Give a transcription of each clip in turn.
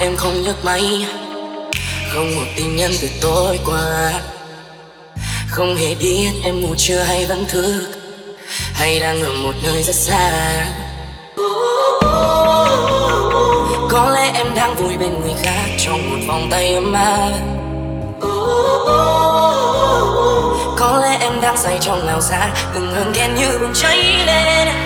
em không nhấc máy. Không một tin nhắn từ tối qua. Không hề biết em ngủ chưa hay vẫn thức, Hay đang ở một nơi rất xa. Có lẽ em đang vui bên người khác Trong một vòng tay ấm áp. Có lẽ em đang say trong nào xa Từng hơn ghen như bùng cháy lên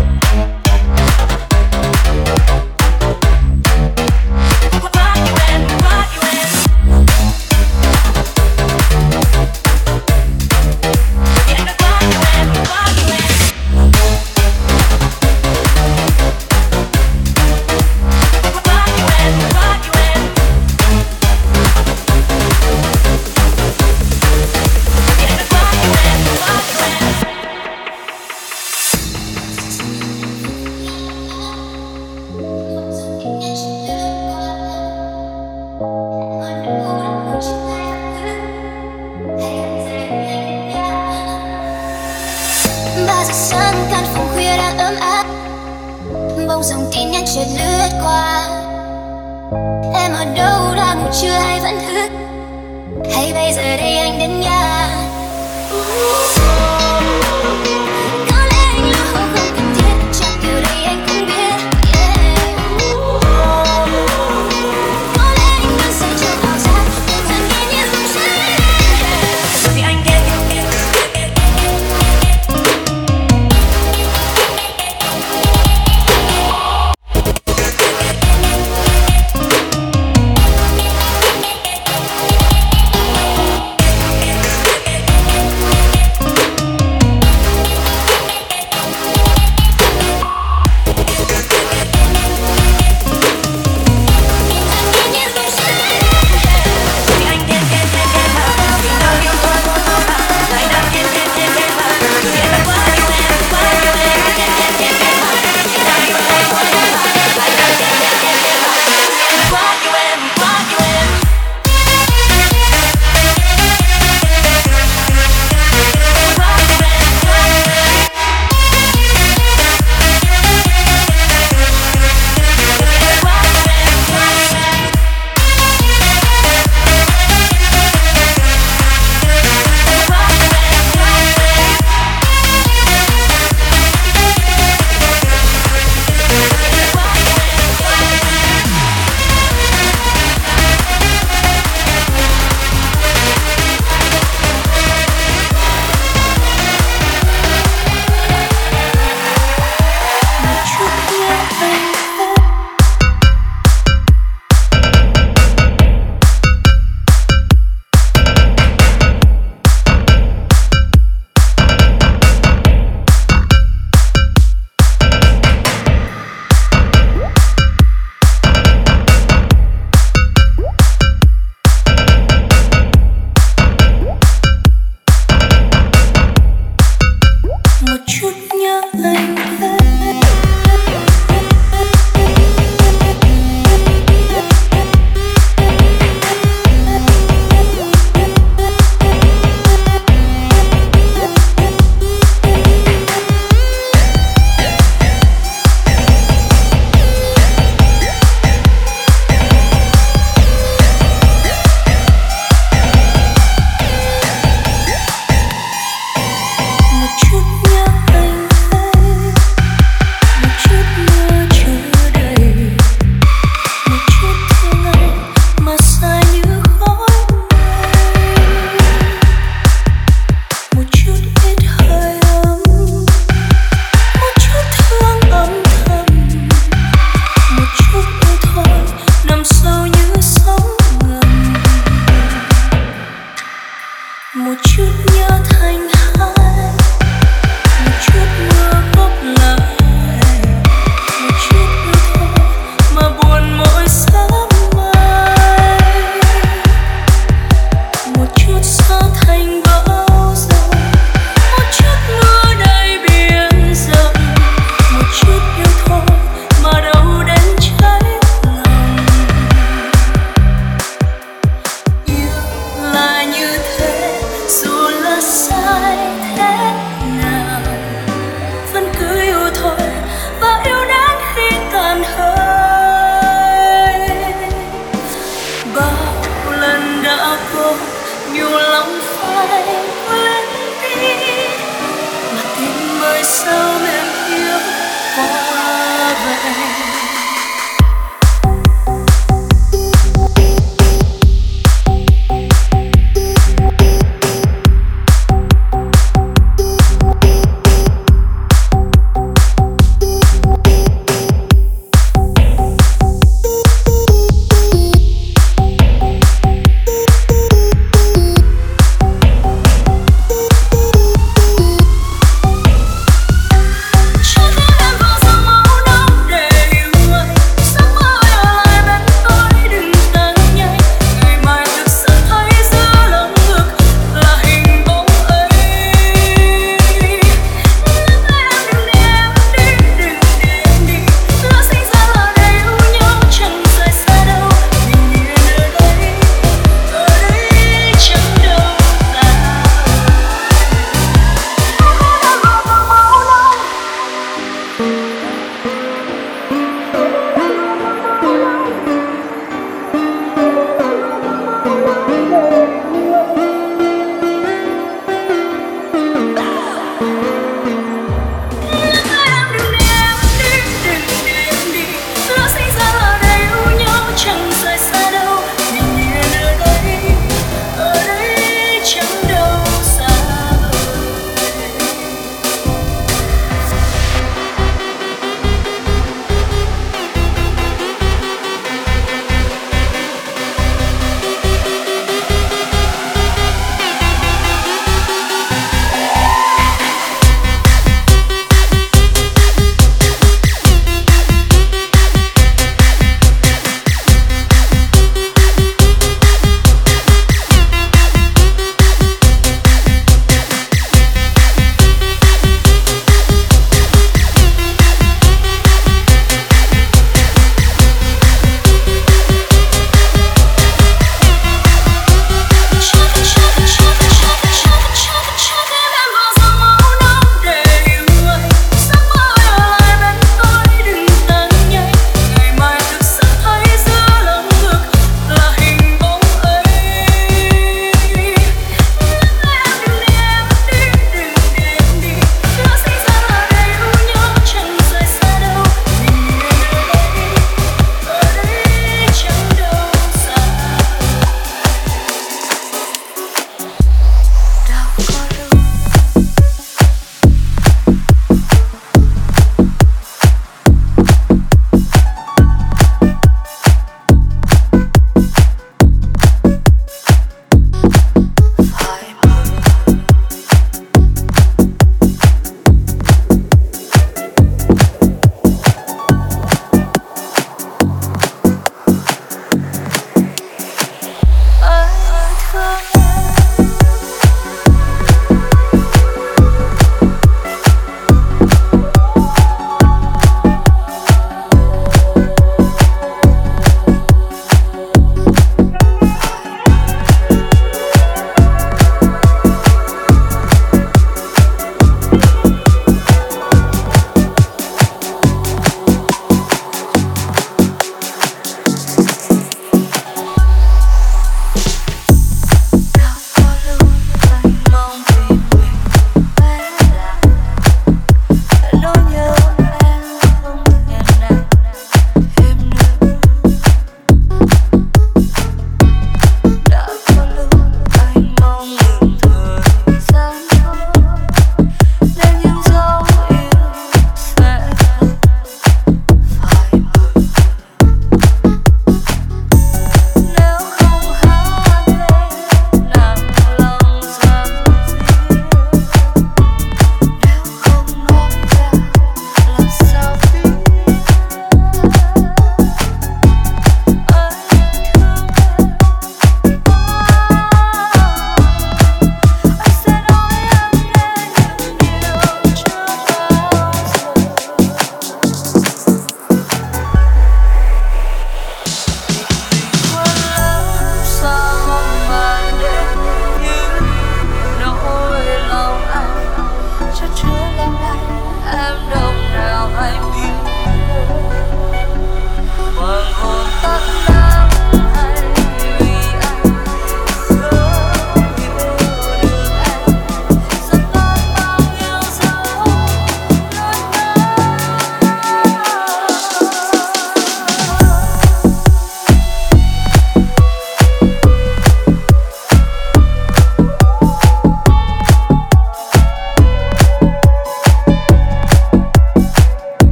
chợt lướt qua. Em ở đâu đang ngủ chưa hay vẫn thức? Hay bây giờ đây anh đến nhà?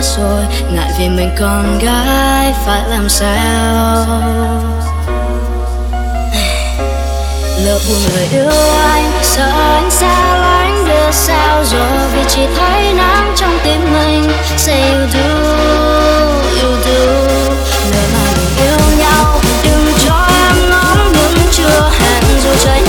quá rồi, ngại vì mình con gái phải làm sao? Lỡ buồn người yêu anh, sợ anh xa lánh đưa sao rồi, vì chỉ thấy nắng trong tim mình. Say you do you do. Nếu mà mình yêu nhau, đừng cho em ngóng đứng chưa? Hẹn dù trời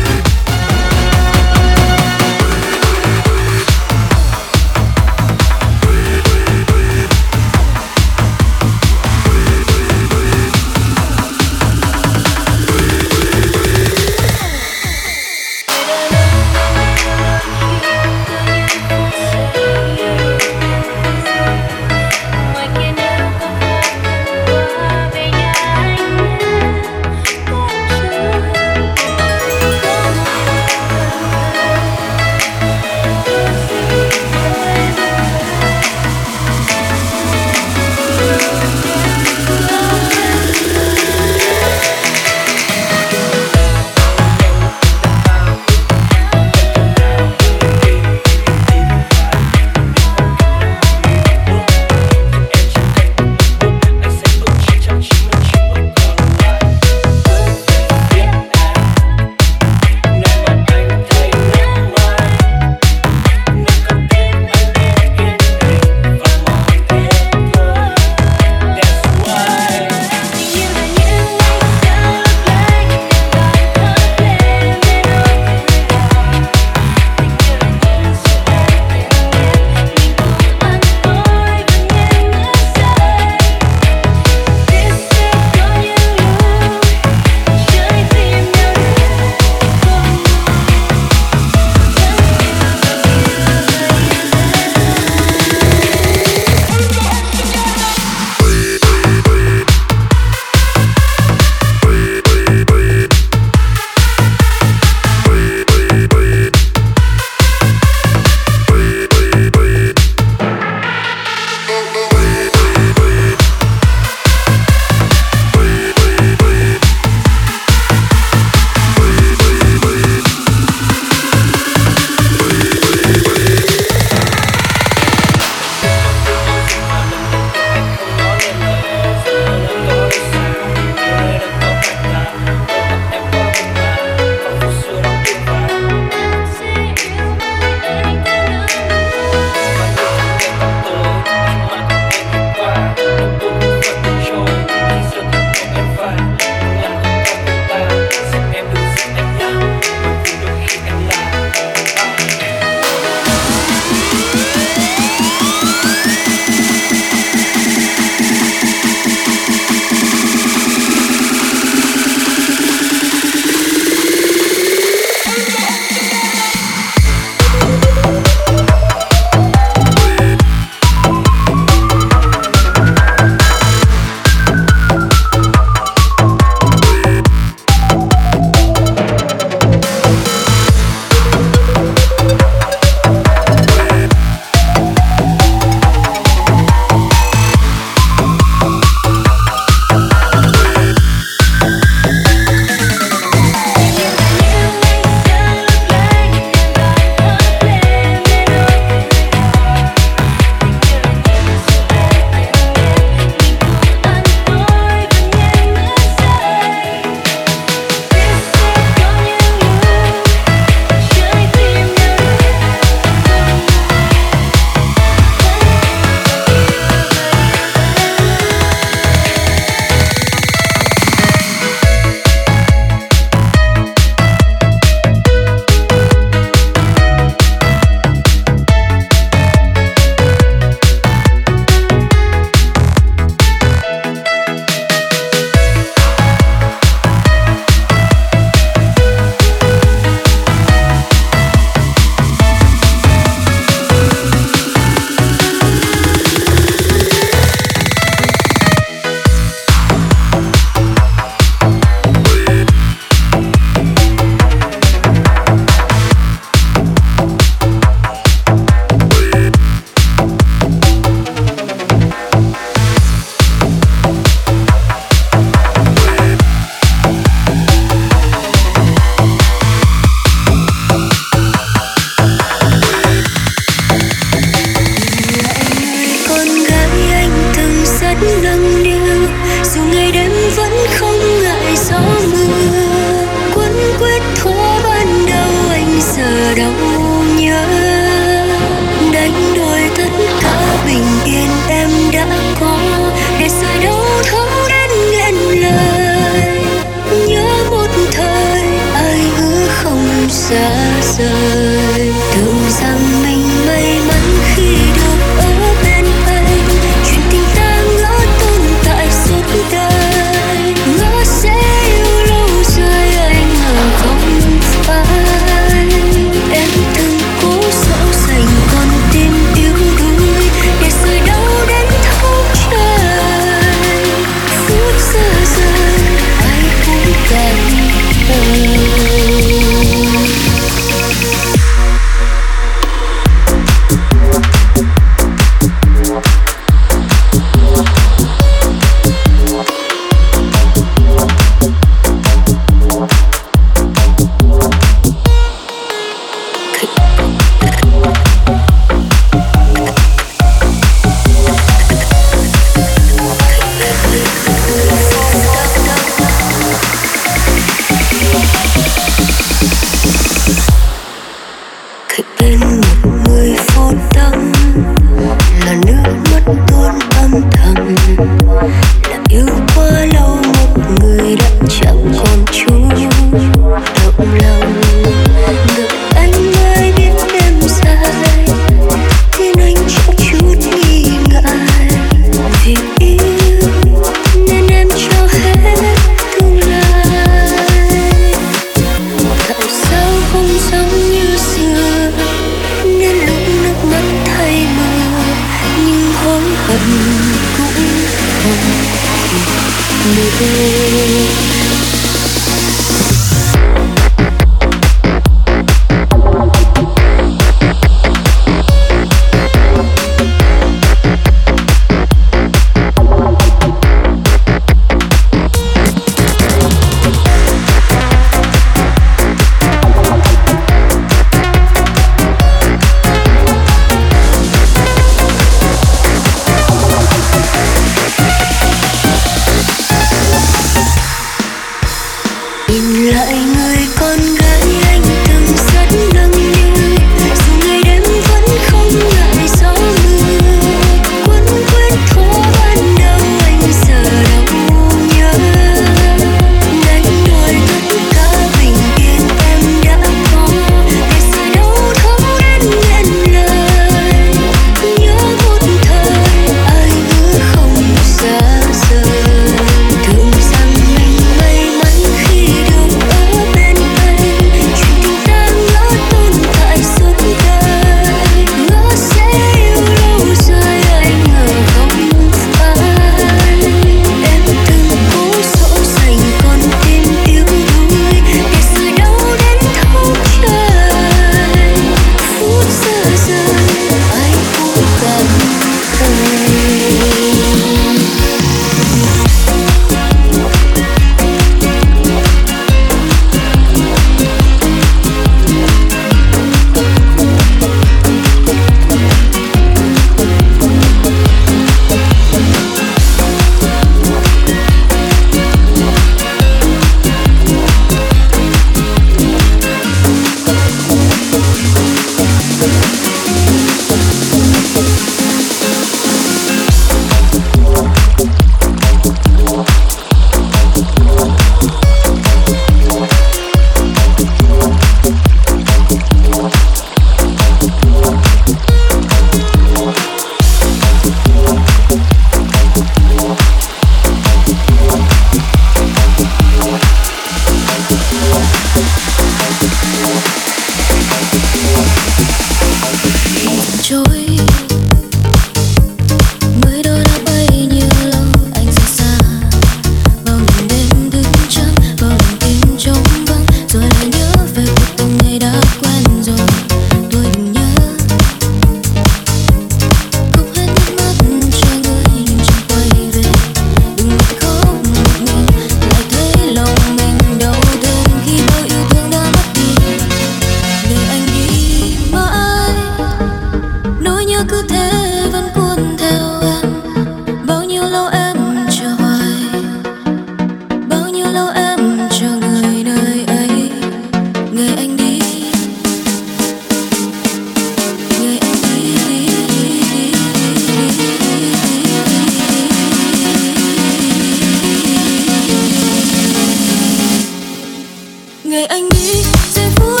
Người anh đi giây phút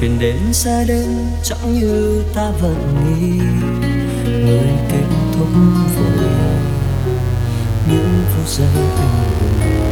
chuyện đến xa đến chẳng như ta vẫn nghĩ. Người kết thúc vội những phút giây anh